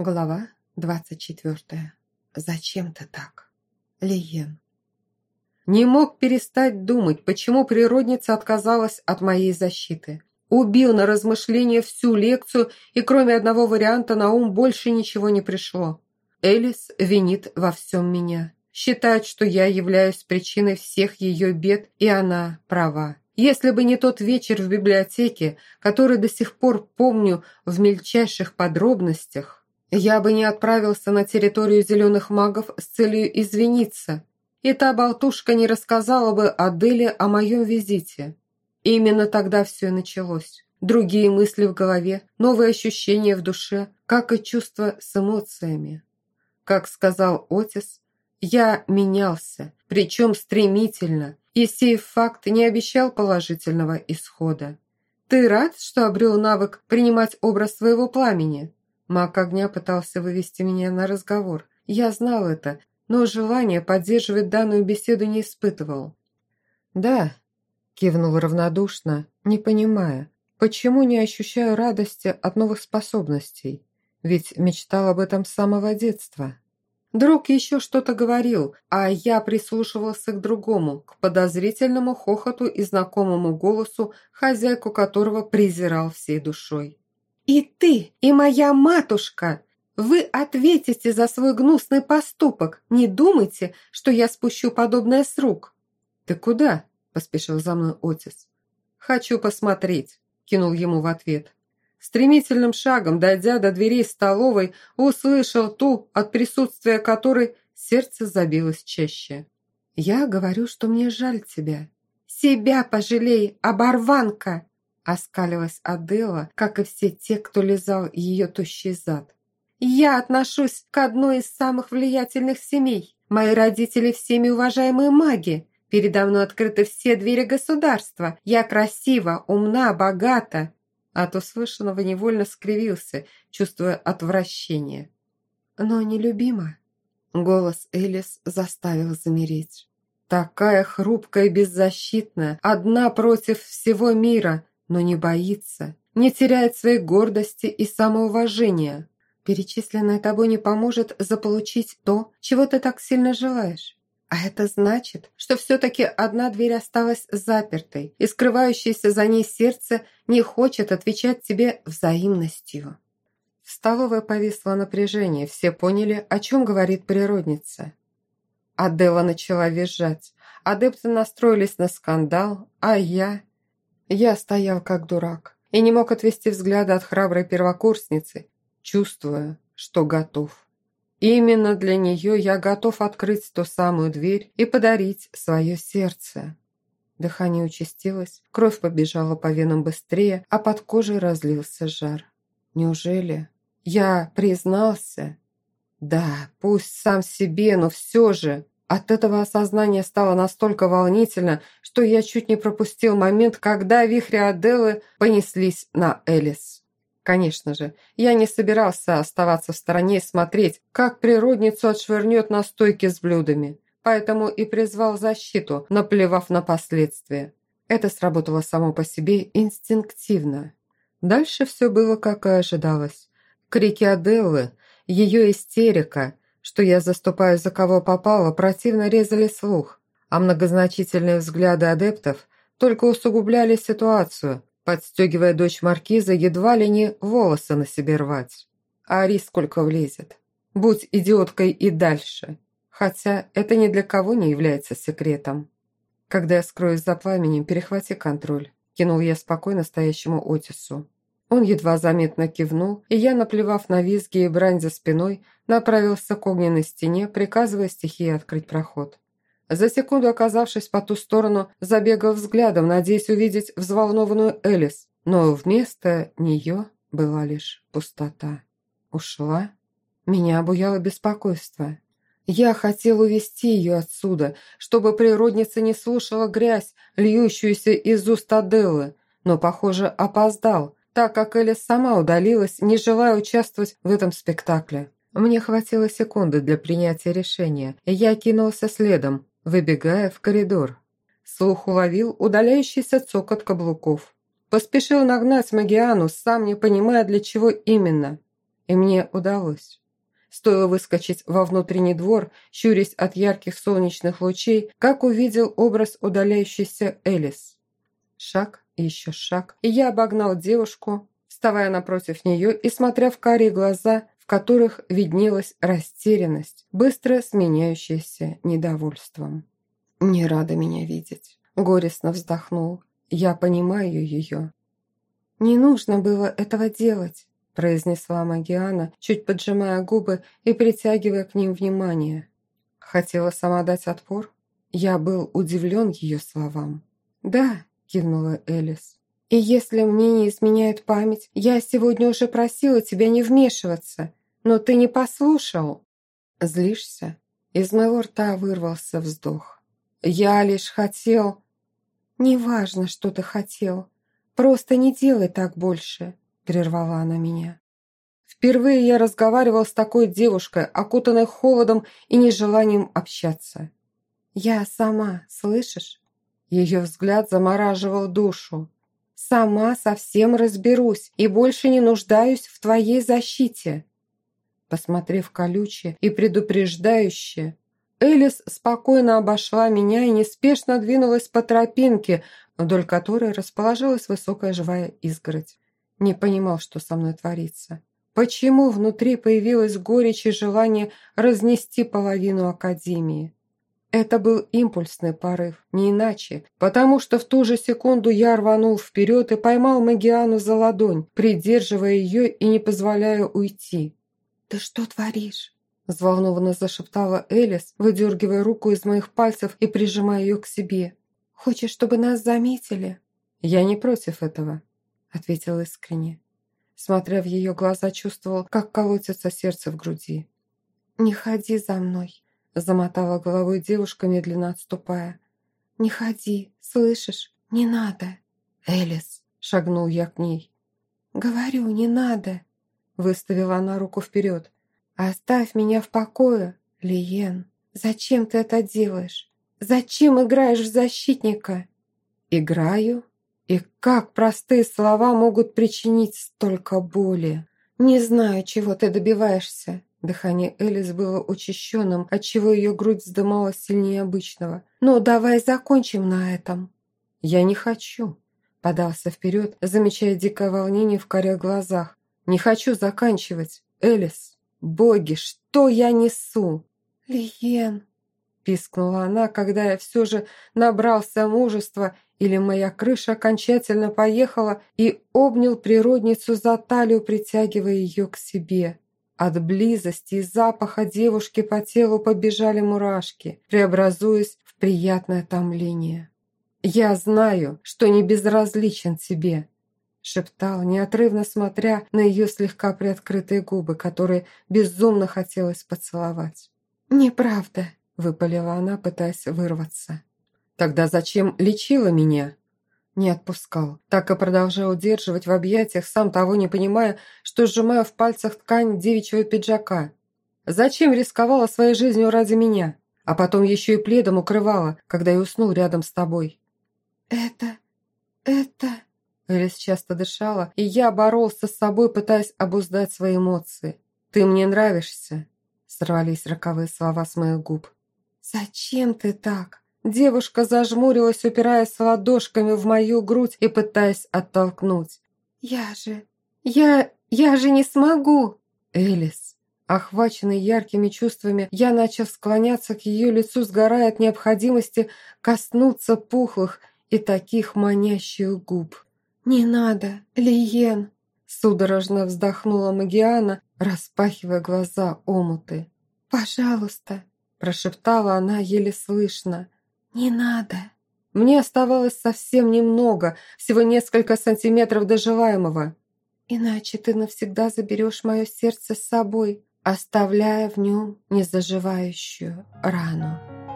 Глава двадцать четвертая. Зачем ты так? Лиен. Не мог перестать думать, почему природница отказалась от моей защиты. Убил на размышление всю лекцию, и кроме одного варианта на ум больше ничего не пришло. Элис винит во всем меня. Считает, что я являюсь причиной всех ее бед, и она права. Если бы не тот вечер в библиотеке, который до сих пор помню в мельчайших подробностях, я бы не отправился на территорию зеленых магов с целью извиниться, и та болтушка не рассказала бы Аделе о моем визите. именно тогда все и началось. Другие мысли в голове, новые ощущения в душе, как и чувства с эмоциями. Как сказал Отис, я менялся, причем стремительно, и сей факт не обещал положительного исхода. Ты рад, что обрел навык принимать образ своего пламени? Маг огня пытался вывести меня на разговор. Я знал это, но желания поддерживать данную беседу не испытывал. «Да», – кивнул равнодушно, не понимая, почему не ощущаю радости от новых способностей, ведь мечтал об этом с самого детства. Друг еще что-то говорил, а я прислушивался к другому, к подозрительному хохоту и знакомому голосу, хозяйку которого презирал всей душой. «И ты, и моя матушка! Вы ответите за свой гнусный поступок. Не думайте, что я спущу подобное с рук». «Ты куда?» – поспешил за мной Отис. «Хочу посмотреть», – кинул ему в ответ. Стремительным шагом, дойдя до дверей столовой, услышал ту, от присутствия которой сердце забилось чаще. «Я говорю, что мне жаль тебя». «Себя пожалей, оборванка!» Оскалилась Адела, как и все те, кто лизал ее тощий зад. «Я отношусь к одной из самых влиятельных семей. Мои родители всеми уважаемые маги. Передо мной открыты все двери государства. Я красива, умна, богата». От услышанного невольно скривился, чувствуя отвращение. «Но нелюбима». Голос Элис заставил замереть. Такая хрупкая и беззащитная, одна против всего мира, но не боится, не теряет своей гордости и самоуважения. Перечисленное тобой не поможет заполучить то, чего ты так сильно желаешь. А это значит, что все-таки одна дверь осталась запертой, и скрывающееся за ней сердце не хочет отвечать тебе взаимностью. В столовой повисло напряжение, все поняли, о чем говорит природница. Адела начала визжать. Адепты настроились на скандал, а я... Я стоял как дурак и не мог отвести взгляда от храброй первокурсницы, чувствуя, что готов. Именно для нее я готов открыть ту самую дверь и подарить свое сердце. Дыхание участилось, кровь побежала по венам быстрее, а под кожей разлился жар. Неужели я признался? Да, пусть сам себе, но все же... От этого осознания стало настолько волнительно, что я чуть не пропустил момент, когда вихри Аделы понеслись на Элис. Конечно же, я не собирался оставаться в стороне и смотреть, как природницу отшвырнет на стойке с блюдами, поэтому и призвал защиту, наплевав на последствия. Это сработало само по себе инстинктивно. Дальше все было, как и ожидалось. Крики Аделлы, ее истерика – что я заступаю за кого попало, противно резали слух, а многозначительные взгляды адептов только усугубляли ситуацию, подстегивая дочь маркиза едва ли не волосы на себе рвать. А Ари сколько влезет. Будь идиоткой и дальше. Хотя это ни для кого не является секретом. Когда я скроюсь за пламенем, перехвати контроль. Кинул я спокойно стоящему Отису. Он едва заметно кивнул, и я, наплевав на визги и брань за спиной, направился к огненной стене, приказывая стихии открыть проход. За секунду, оказавшись по ту сторону, забегал взглядом, надеясь увидеть взволнованную Элис, но вместо нее была лишь пустота. Ушла? Меня обуяло беспокойство. Я хотел увести ее отсюда, чтобы природница не слушала грязь, льющуюся из уст Аделлы, но, похоже, опоздал – так как Элис сама удалилась, не желая участвовать в этом спектакле. Мне хватило секунды для принятия решения, и я кинулся следом, выбегая в коридор. Слух уловил удаляющийся цокот каблуков. Поспешил нагнать Магиану, сам не понимая, для чего именно. И мне удалось. Стоило выскочить во внутренний двор, щурясь от ярких солнечных лучей, как увидел образ удаляющейся Элис. Шаг, еще шаг, и я обогнал девушку, вставая напротив нее и смотря в карие глаза, в которых виднелась растерянность, быстро сменяющаяся недовольством. «Не рада меня видеть», – горестно вздохнул. «Я понимаю ее». «Не нужно было этого делать», – произнесла Магиана, чуть поджимая губы и притягивая к ним внимание. Хотела сама дать отпор? Я был удивлен ее словам. «Да», – кивнула Элис. И если мне не изменяет память, я сегодня уже просила тебя не вмешиваться, но ты не послушал. Злишься? Из моего рта вырвался вздох. Я лишь хотел... Неважно, что ты хотел. Просто не делай так больше, прервала она меня. Впервые я разговаривал с такой девушкой, окутанной холодом и нежеланием общаться. Я сама, слышишь? Ее взгляд замораживал душу. Сама совсем разберусь и больше не нуждаюсь в твоей защите». Посмотрев колюче и предупреждающе, Элис спокойно обошла меня и неспешно двинулась по тропинке, вдоль которой расположилась высокая живая изгородь. Не понимал, что со мной творится. Почему внутри появилась горечь и желание разнести половину Академии? Это был импульсный порыв, не иначе, потому что в ту же секунду я рванул вперед и поймал Магиану за ладонь, придерживая ее и не позволяя уйти. «Ты что творишь?» взволнованно зашептала Элис, выдергивая руку из моих пальцев и прижимая ее к себе. «Хочешь, чтобы нас заметили?» «Я не против этого», — ответил искренне. Смотря в ее глаза, чувствовал, как колотится сердце в груди. «Не ходи за мной», Замотала головой девушка, медленно отступая. «Не ходи, слышишь? Не надо!» «Элис!» – шагнул я к ней. «Говорю, не надо!» – выставила она руку вперед. «Оставь меня в покое, Лиен! Зачем ты это делаешь? Зачем играешь в защитника?» «Играю? И как простые слова могут причинить столько боли? Не знаю, чего ты добиваешься, Дыхание Элис было учащенным, отчего ее грудь вздымалась сильнее обычного. «Ну, давай закончим на этом». «Я не хочу», – подался вперед, замечая дикое волнение в коре глазах. «Не хочу заканчивать. Элис, боги, что я несу?» «Лиен», – пискнула она, когда я все же набрался мужества, или моя крыша окончательно поехала, и обнял природницу за талию, притягивая ее к себе. От близости и запаха девушки по телу побежали мурашки, преобразуясь в приятное томление. «Я знаю, что не безразличен тебе», – шептал, неотрывно смотря на ее слегка приоткрытые губы, которые безумно хотелось поцеловать. «Неправда», – выпалила она, пытаясь вырваться. «Тогда зачем лечила меня?» Не отпускал, так и продолжал удерживать в объятиях, сам того не понимая, что сжимаю в пальцах ткань девичьего пиджака. Зачем рисковала своей жизнью ради меня? А потом еще и пледом укрывала, когда я уснул рядом с тобой. «Это... это...» Элис часто дышала, и я боролся с собой, пытаясь обуздать свои эмоции. «Ты мне нравишься», — сорвались роковые слова с моих губ. «Зачем ты так?» Девушка зажмурилась, упираясь ладошками в мою грудь и пытаясь оттолкнуть. «Я же... я... я же не смогу!» «Элис...» Охваченный яркими чувствами, я начал склоняться к ее лицу, сгорая от необходимости коснуться пухлых и таких манящих губ. «Не надо, Лиен!» Судорожно вздохнула Магиана, распахивая глаза омуты. «Пожалуйста!» прошептала она еле слышно. «Не надо». Мне оставалось совсем немного, всего несколько сантиметров до желаемого. «Иначе ты навсегда заберешь мое сердце с собой, оставляя в нем незаживающую рану».